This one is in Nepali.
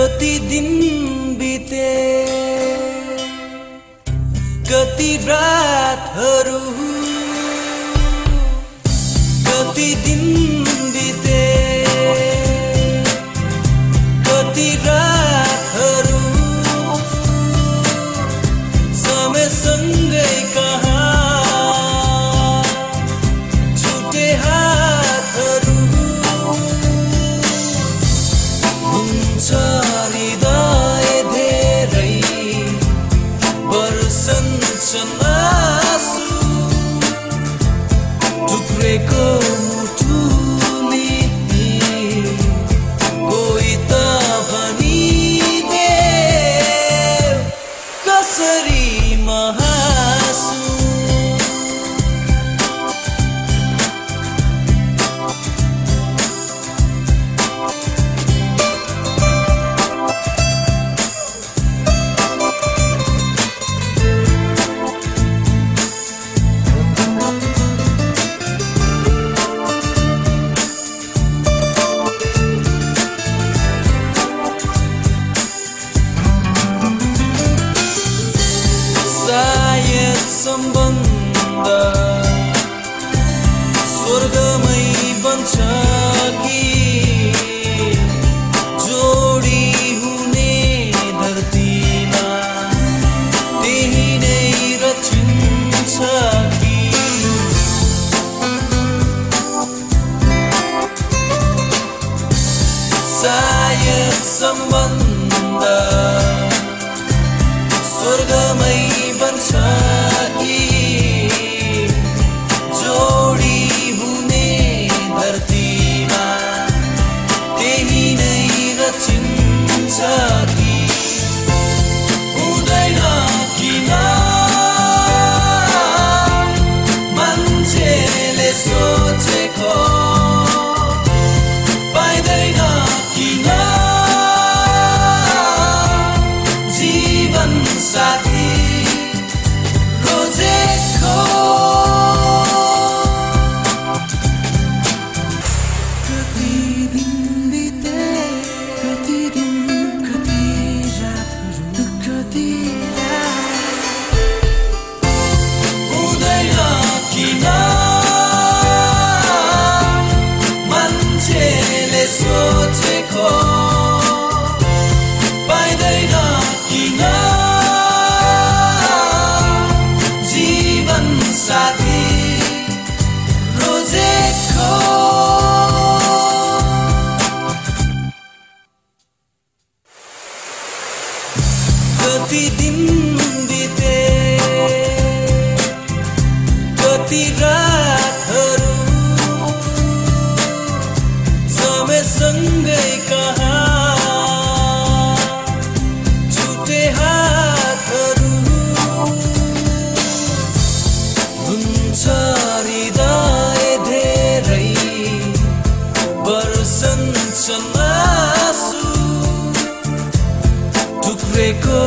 कति दिन बिते। कति रातहरू। कति दिन Sri सम्बन्ध। स्वर्गमै बन्छ कि जोडी हुने धरतीमा? त्यही नै रचिन्छ कि? सम्बन्ध। स्वर्गमै बन्छ aquí. दिन बिते कति रातहरू समयसँगै कहाँ छुटे हातहरू हुन्छ हृदय धेरै बर्सन्छन् मासु टुक्रेको